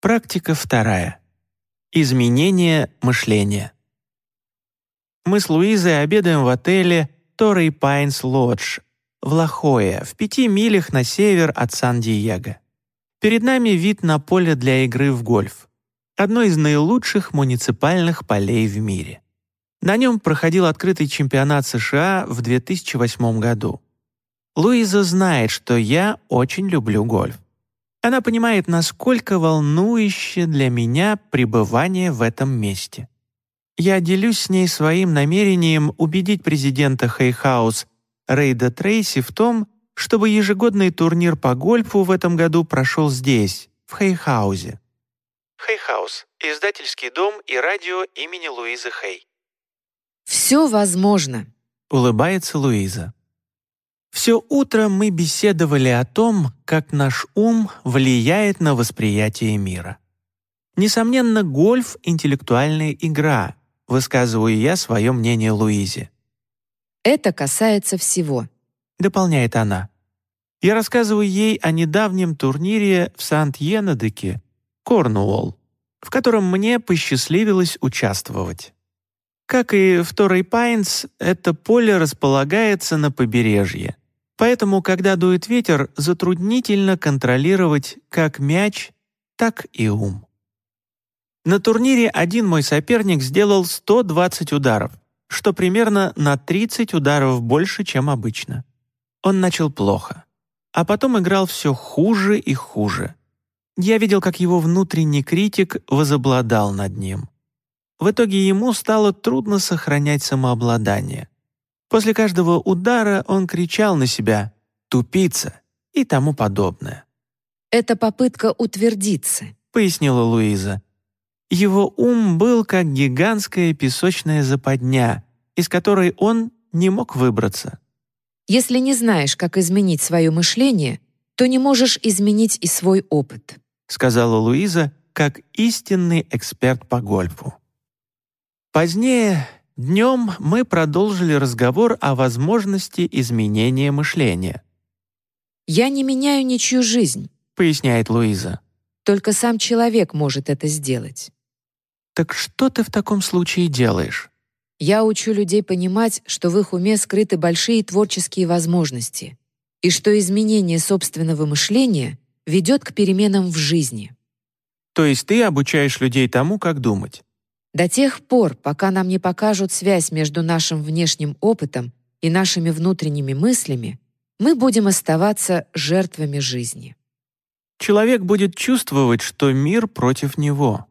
Практика вторая. Изменение мышления. Мы с Луизой обедаем в отеле Торрей Пайнс Лодж в Лахое, в пяти милях на север от Сан-Диего. Перед нами вид на поле для игры в гольф. Одно из наилучших муниципальных полей в мире. На нем проходил открытый чемпионат США в 2008 году. Луиза знает, что я очень люблю гольф. Она понимает, насколько волнующе для меня пребывание в этом месте. Я делюсь с ней своим намерением убедить президента Hay House Рида Трейси в том, чтобы ежегодный турнир по гольфу в этом году прошел здесь, в Hay House е. Hay House — издательский дом и радио имени Луизы Хей. «Все возможно», — улыбается Луиза. Все утро мы беседовали о том, как наш ум влияет на восприятие мира. Несомненно, гольф — интеллектуальная игра, высказываю я свое мнение Луизе. «Это касается всего», — дополняет она. Я рассказываю ей о недавнем турнире в Сант-Енедеке, Корнуолл, в котором мне посчастливилось участвовать. Как и в Торрей Пайнс, это поле располагается на побережье. Поэтому, когда дует ветер, затруднительно контролировать как мяч, так и ум. На турнире один мой соперник сделал 120 ударов, что примерно на 30 ударов больше, чем обычно. Он начал плохо а потом играл все хуже и хуже. Я видел, как его внутренний критик возобладал над ним. В итоге ему стало трудно сохранять самообладание. После каждого удара он кричал на себя «тупица» и тому подобное. «Это попытка утвердиться», — пояснила Луиза. Его ум был как гигантская песочная западня, из которой он не мог выбраться. Если не знаешь, как изменить свое мышление, то не можешь изменить и свой опыт», сказала Луиза, как истинный эксперт по гольфу. Позднее, днем, мы продолжили разговор о возможности изменения мышления. «Я не меняю ничью жизнь», поясняет Луиза. «Только сам человек может это сделать». «Так что ты в таком случае делаешь?» Я учу людей понимать, что в их уме скрыты большие творческие возможности и что изменение собственного мышления ведет к переменам в жизни. То есть ты обучаешь людей тому, как думать? До тех пор, пока нам не покажут связь между нашим внешним опытом и нашими внутренними мыслями, мы будем оставаться жертвами жизни. Человек будет чувствовать, что мир против него.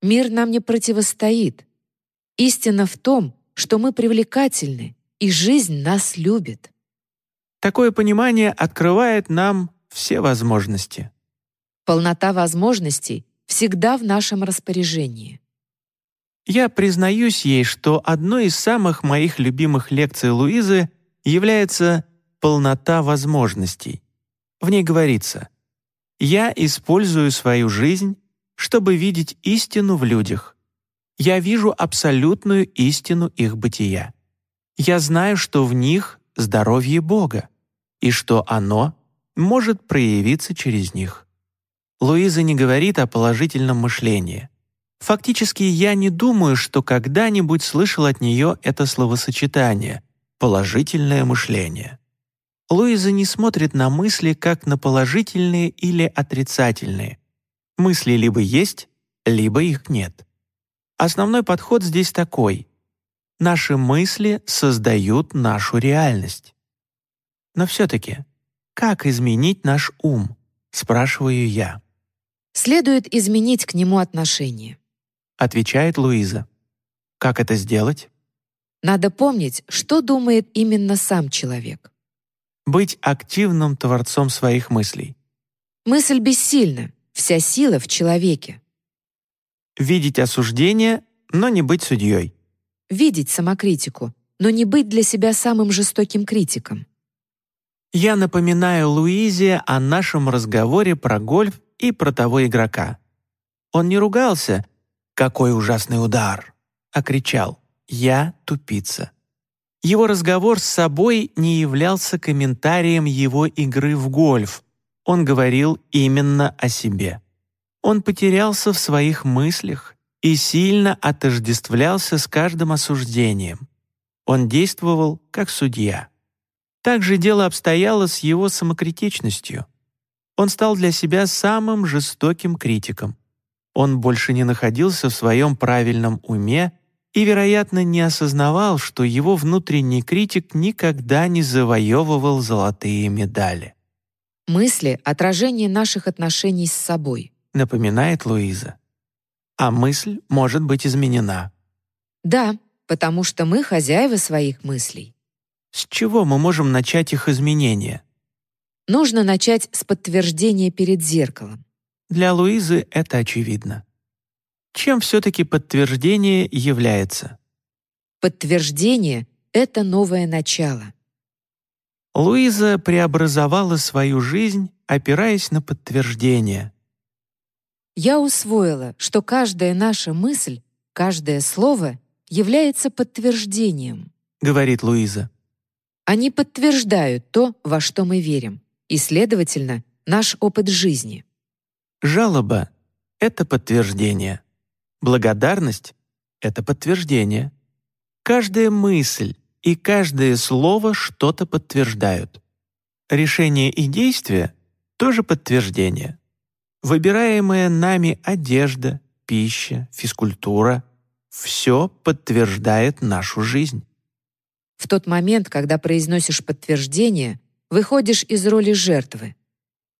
Мир нам не противостоит, Истина в том, что мы привлекательны, и жизнь нас любит. Такое понимание открывает нам все возможности. Полнота возможностей всегда в нашем распоряжении. Я признаюсь ей, что одной из самых моих любимых лекций Луизы является «полнота возможностей». В ней говорится «Я использую свою жизнь, чтобы видеть истину в людях, я вижу абсолютную истину их бытия. Я знаю, что в них здоровье Бога, и что оно может проявиться через них. Луиза не говорит о положительном мышлении. Фактически, я не думаю, что когда-нибудь слышал от нее это словосочетание «положительное мышление». Луиза не смотрит на мысли как на положительные или отрицательные. Мысли либо есть, либо их нет. Основной подход здесь такой. Наши мысли создают нашу реальность. Но все-таки, как изменить наш ум, спрашиваю я. Следует изменить к нему отношение. Отвечает Луиза. Как это сделать? Надо помнить, что думает именно сам человек. Быть активным творцом своих мыслей. Мысль бессильна, вся сила в человеке видеть осуждение, но не быть судьей. Видеть самокритику, но не быть для себя самым жестоким критиком. Я напоминаю Луизе о нашем разговоре про гольф и про того игрока. Он не ругался «Какой ужасный удар!», а кричал «Я тупица». Его разговор с собой не являлся комментарием его игры в гольф. Он говорил именно о себе. Он потерялся в своих мыслях и сильно отождествлялся с каждым осуждением. Он действовал как судья. Также дело обстояло с его самокритичностью. Он стал для себя самым жестоким критиком. Он больше не находился в своем правильном уме и, вероятно, не осознавал, что его внутренний критик никогда не завоевывал золотые медали. Мысли — отражение наших отношений с собой, напоминает Луиза. А мысль может быть изменена. Да, потому что мы хозяева своих мыслей. С чего мы можем начать их изменения? Нужно начать с подтверждения перед зеркалом. Для Луизы это очевидно. Чем все-таки подтверждение является? Подтверждение — это новое начало. Луиза преобразовала свою жизнь, опираясь на подтверждение. Я усвоила, что каждая наша мысль, каждое слово является подтверждением, говорит Луиза. Они подтверждают то, во что мы верим, и, следовательно, наш опыт жизни. Жалоба — это подтверждение. Благодарность — это подтверждение. Каждая мысль и каждое слово что-то подтверждают. Решение и действие — тоже подтверждение. Выбираемая нами одежда, пища, физкультура — все подтверждает нашу жизнь. В тот момент, когда произносишь подтверждение, выходишь из роли жертвы.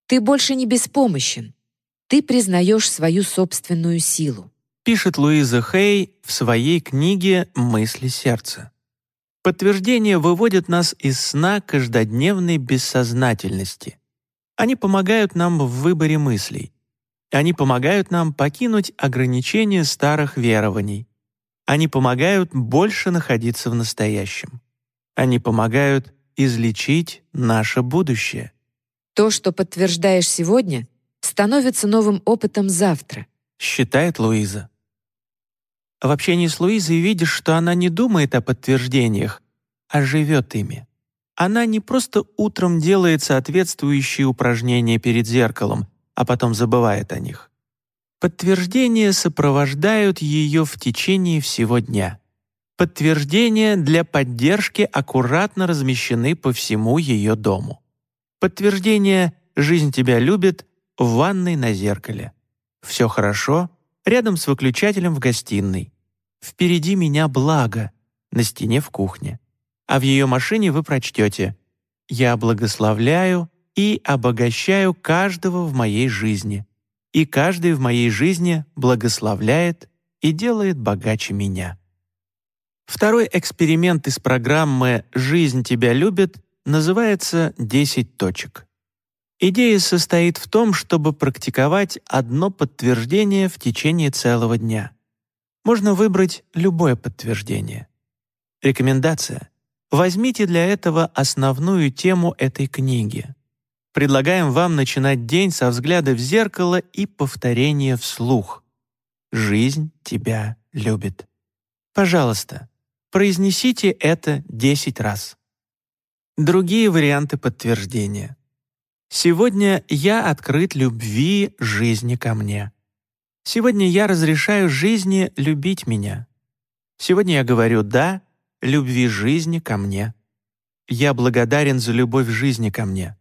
Ты больше не беспомощен. Ты признаешь свою собственную силу. Пишет Луиза Хей в своей книге «Мысли сердца». Подтверждения выводят нас из сна каждодневной бессознательности. Они помогают нам в выборе мыслей. Они помогают нам покинуть ограничения старых верований. Они помогают больше находиться в настоящем. Они помогают излечить наше будущее. То, что подтверждаешь сегодня, становится новым опытом завтра, считает Луиза. В общении с Луизой видишь, что она не думает о подтверждениях, а живет ими. Она не просто утром делает соответствующие упражнения перед зеркалом, а потом забывает о них. Подтверждения сопровождают ее в течение всего дня. Подтверждения для поддержки аккуратно размещены по всему ее дому. Подтверждение «Жизнь тебя любит» в ванной на зеркале. «Все хорошо» рядом с выключателем в гостиной. «Впереди меня благо» на стене в кухне. А в ее машине вы прочтете «Я благословляю и обогащаю каждого в моей жизни, и каждый в моей жизни благословляет и делает богаче меня». Второй эксперимент из программы «Жизнь тебя любит» называется «10 точек». Идея состоит в том, чтобы практиковать одно подтверждение в течение целого дня. Можно выбрать любое подтверждение. Рекомендация. Возьмите для этого основную тему этой книги. Предлагаем вам начинать день со взгляда в зеркало и повторения вслух. «Жизнь тебя любит». Пожалуйста, произнесите это 10 раз. Другие варианты подтверждения. Сегодня я открыт любви жизни ко мне. Сегодня я разрешаю жизни любить меня. Сегодня я говорю «да» любви жизни ко мне. Я благодарен за любовь жизни ко мне.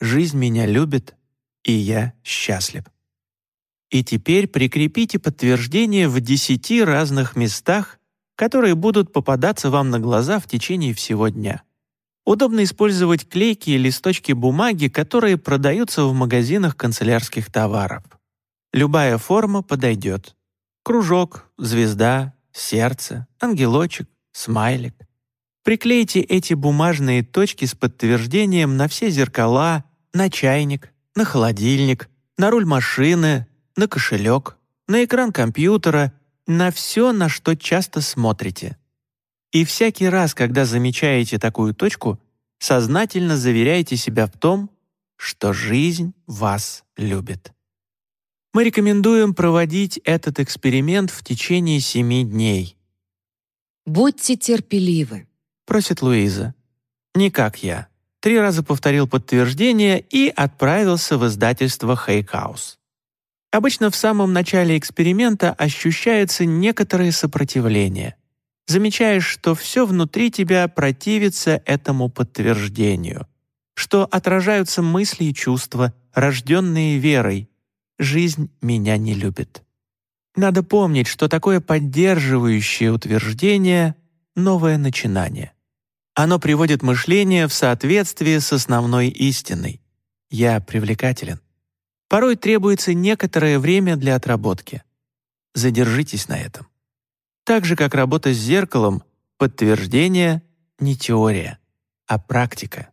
Жизнь меня любит, и я счастлив. И теперь прикрепите подтверждение в десяти разных местах, которые будут попадаться вам на глаза в течение всего дня. Удобно использовать клейки и листочки бумаги, которые продаются в магазинах канцелярских товаров. Любая форма подойдет. Кружок, звезда, сердце, ангелочек, смайлик. Приклейте эти бумажные точки с подтверждением на все зеркала, на чайник, на холодильник, на руль машины, на кошелек, на экран компьютера, на все, на что часто смотрите. И всякий раз, когда замечаете такую точку, сознательно заверяйте себя в том, что жизнь вас любит. Мы рекомендуем проводить этот эксперимент в течение семи дней. «Будьте терпеливы», — просит Луиза. «Не как я». Три раза повторил подтверждение и отправился в издательство «Хейкаус». Обычно в самом начале эксперимента ощущается некоторое сопротивление. Замечаешь, что все внутри тебя противится этому подтверждению, что отражаются мысли и чувства, рожденные верой. «Жизнь меня не любит». Надо помнить, что такое поддерживающее утверждение — новое начинание. Оно приводит мышление в соответствие с основной истиной. «Я привлекателен». Порой требуется некоторое время для отработки. Задержитесь на этом. Так же, как работа с зеркалом, подтверждение — не теория, а практика.